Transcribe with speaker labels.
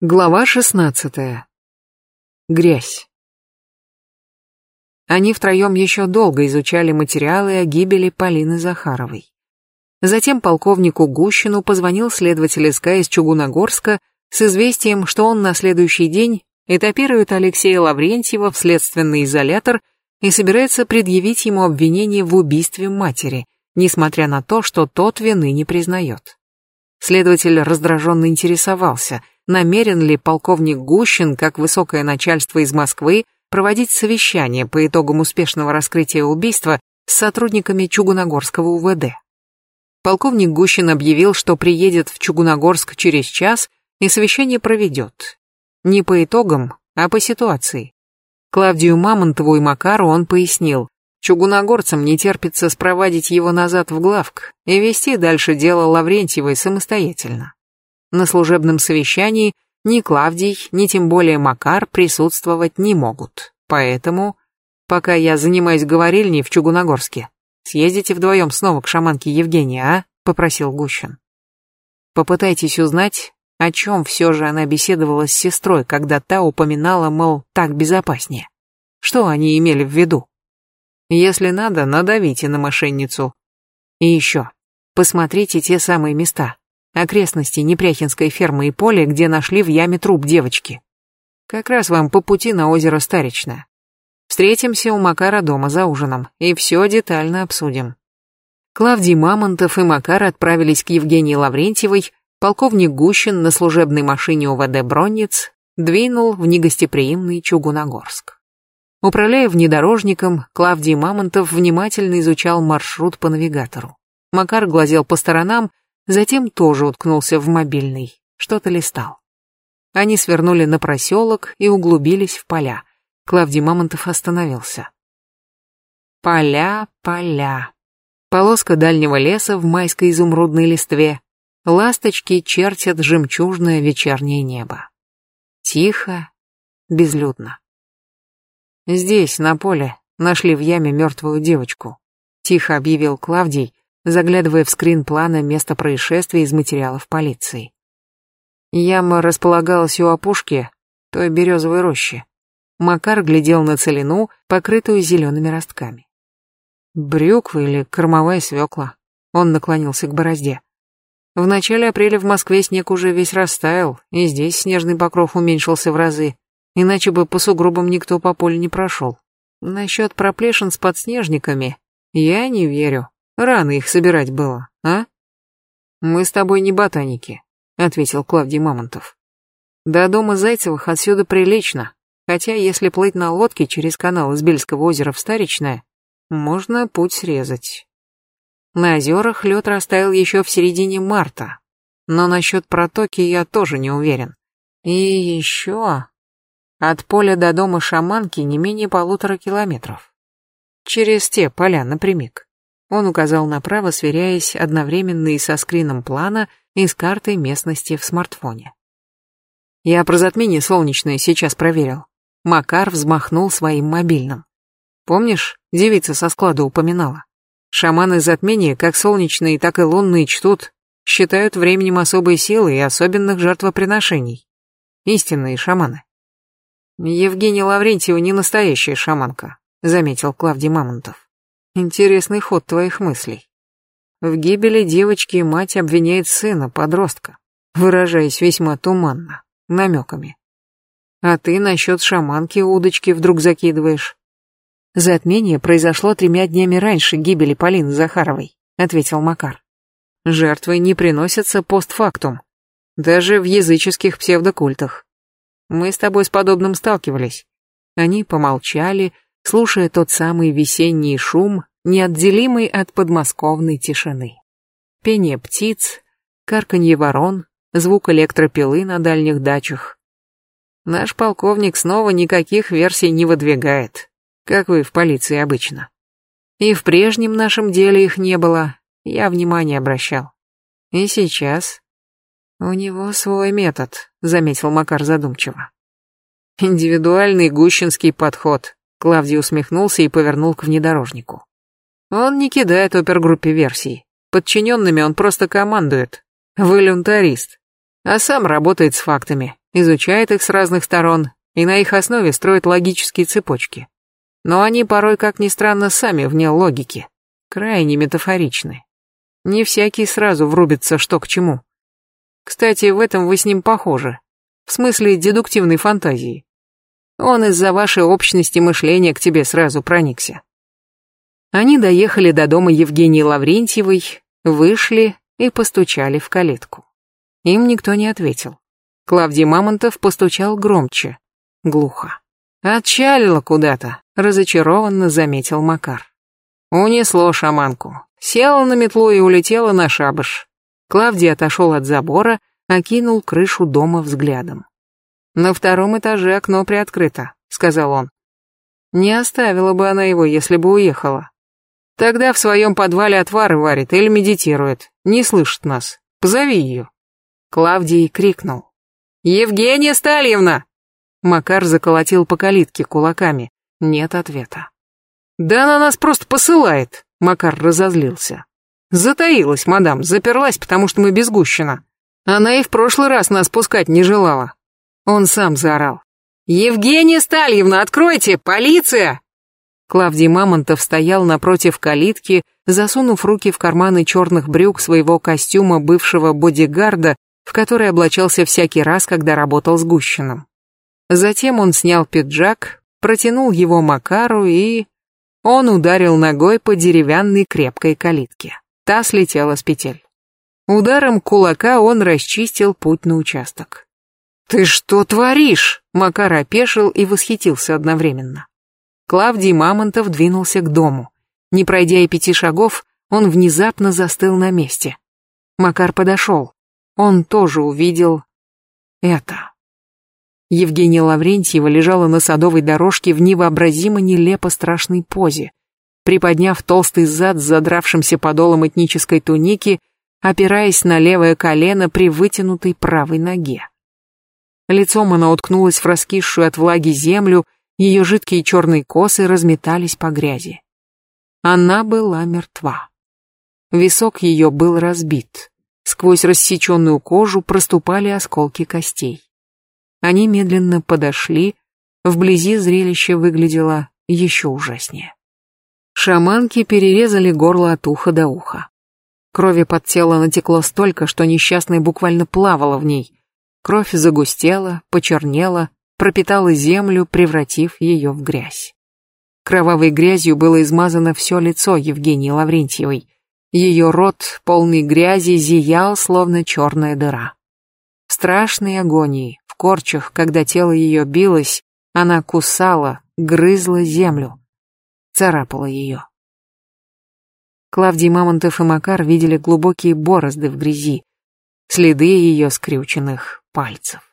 Speaker 1: Глава шестнадцатая. Грязь. Они втроем еще долго изучали материалы о гибели Полины Захаровой. Затем полковнику Гущину позвонил следователь СК из Чугуногорска с известием, что он на следующий день этапирует Алексея Лаврентьева в следственный изолятор и собирается предъявить ему обвинение в убийстве матери, несмотря на то, что тот вины не признает. Следователь раздраженно интересовался – намерен ли полковник Гущин, как высокое начальство из Москвы, проводить совещание по итогам успешного раскрытия убийства с сотрудниками Чугуногорского УВД. Полковник Гущин объявил, что приедет в Чугуногорск через час и совещание проведет. Не по итогам, а по ситуации. Клавдию Мамонтову и Макару он пояснил, чугуногорцам не терпится спровадить его назад в главк и вести дальше дело Лаврентьевой самостоятельно. На служебном совещании ни Клавдий, ни тем более Макар присутствовать не могут. Поэтому, пока я занимаюсь говорильней в Чугуногорске, съездите вдвоем снова к шаманке Евгении, а? Попросил Гущин. Попытайтесь узнать, о чем все же она беседовала с сестрой, когда та упоминала, мол, так безопаснее. Что они имели в виду? Если надо, надавите на мошенницу. И еще, посмотрите те самые места, окрестности Непряхинской фермы и поля, где нашли в яме труп девочки. Как раз вам по пути на озеро Старичное. Встретимся у Макара дома за ужином и все детально обсудим. Клавдий Мамонтов и Макар отправились к Евгении Лаврентьевой, полковник Гущин на служебной машине УВД «Бронниц» двинул в негостеприимный Чугуногорск. Управляя внедорожником, Клавдий Мамонтов внимательно изучал маршрут по навигатору. Макар глазел по сторонам, Затем тоже уткнулся в мобильный, что-то листал. Они свернули на проселок и углубились в поля. Клавдий Мамонтов остановился. Поля, поля. Полоска дальнего леса в майской изумрудной листве. Ласточки чертят жемчужное вечернее небо. Тихо, безлюдно. Здесь, на поле, нашли в яме мертвую девочку. Тихо объявил Клавдий, заглядывая в скрин плана места происшествия из материалов полиции. Яма располагалась у опушки той березовой рощи. Макар глядел на целину, покрытую зелеными ростками. Брюква или кормовая свекла. Он наклонился к борозде. В начале апреля в Москве снег уже весь растаял, и здесь снежный покров уменьшился в разы, иначе бы по сугробам никто по полю не прошел. Насчет проплешин с подснежниками я не верю. Рано их собирать было, а? Мы с тобой не ботаники, ответил Клавдий Мамонтов. До дома Зайцевых отсюда прилично, хотя если плыть на лодке через канал из Бельского озера в Старичное, можно путь срезать. На озерах лед растаял еще в середине марта, но насчет протоки я тоже не уверен. И еще... От поля до дома шаманки не менее полутора километров. Через те поля напрямик. Он указал направо, сверяясь одновременно и со скрином плана, и с картой местности в смартфоне. Я про затмение солнечное сейчас проверил. Макар взмахнул своим мобильным. Помнишь, девица со склада упоминала? Шаманы затмения, как солнечные, так и лунные чтут, считают временем особой силы и особенных жертвоприношений. Истинные шаманы. Евгения Лаврентьева не настоящая шаманка, заметил Клавдий Мамонтов. Интересный ход твоих мыслей. В гибели девочки мать обвиняет сына, подростка, выражаясь весьма туманно, намеками. А ты насчет шаманки удочки вдруг закидываешь. Затмение произошло тремя днями раньше гибели Полины Захаровой, ответил Макар. Жертвы не приносятся постфактум, даже в языческих псевдокультах. Мы с тобой с подобным сталкивались. Они помолчали, слушая тот самый весенний шум, неотделимый от подмосковной тишины. Пение птиц, карканье ворон, звук электропилы на дальних дачах. Наш полковник снова никаких версий не выдвигает, как вы в полиции обычно. И в прежнем нашем деле их не было, я внимание обращал. И сейчас... У него свой метод, заметил Макар задумчиво. Индивидуальный гущинский подход, Клавдий усмехнулся и повернул к внедорожнику. Он не кидает опергруппе версий. Подчиненными он просто командует. Волюнтарист. А сам работает с фактами, изучает их с разных сторон и на их основе строит логические цепочки. Но они порой, как ни странно, сами вне логики, крайне метафоричны. Не всякий сразу врубится, что к чему. Кстати, в этом вы с ним похожи. В смысле дедуктивной фантазии. Он из-за вашей общности мышления к тебе сразу проникся. Они доехали до дома Евгении Лаврентьевой, вышли и постучали в калитку. Им никто не ответил. Клавдий Мамонтов постучал громче, глухо. «Отчалила куда-то», — разочарованно заметил Макар. Унесло шаманку. Села на метлу и улетела на шабаш. Клавдий отошел от забора, окинул крышу дома взглядом. «На втором этаже окно приоткрыто», — сказал он. «Не оставила бы она его, если бы уехала. Тогда в своем подвале отвары варит или медитирует. Не слышит нас. Позови ее. Клавдий крикнул. «Евгения Стальевна!» Макар заколотил по калитке кулаками. Нет ответа. «Да она нас просто посылает!» Макар разозлился. «Затаилась, мадам, заперлась, потому что мы без Гущина. Она и в прошлый раз нас пускать не желала». Он сам заорал. «Евгения Стальевна, откройте! Полиция!» Клавдий Мамонтов стоял напротив калитки, засунув руки в карманы черных брюк своего костюма бывшего бодигарда, в который облачался всякий раз, когда работал с Гущиным. Затем он снял пиджак, протянул его Макару и... Он ударил ногой по деревянной крепкой калитке. Та слетела с петель. Ударом кулака он расчистил путь на участок. «Ты что творишь?» Макар опешил и восхитился одновременно. Клавдий Мамонтов двинулся к дому. Не пройдя и пяти шагов, он внезапно застыл на месте. Макар подошел. Он тоже увидел это. Евгения Лаврентьева лежала на садовой дорожке в невообразимо нелепо страшной позе, приподняв толстый зад с задравшимся подолом этнической туники, опираясь на левое колено при вытянутой правой ноге. Лицом она уткнулась в раскисшую от влаги землю, ее жидкие черные косы разметались по грязи. Она была мертва. Висок ее был разбит. Сквозь рассеченную кожу проступали осколки костей. Они медленно подошли, вблизи зрелище выглядело еще ужаснее. Шаманки перерезали горло от уха до уха. Крови под тело натекло столько, что несчастная буквально плавала в ней. Кровь загустела, почернела, пропитала землю, превратив ее в грязь. Кровавой грязью было измазано все лицо Евгении Лаврентьевой. Ее рот, полный грязи, зиял, словно черная дыра. В страшной агонии, в корчах, когда тело ее билось, она кусала, грызла землю, царапала ее. Клавдий Мамонтов и Макар видели глубокие борозды в грязи, следы ее скрюченных пальцев.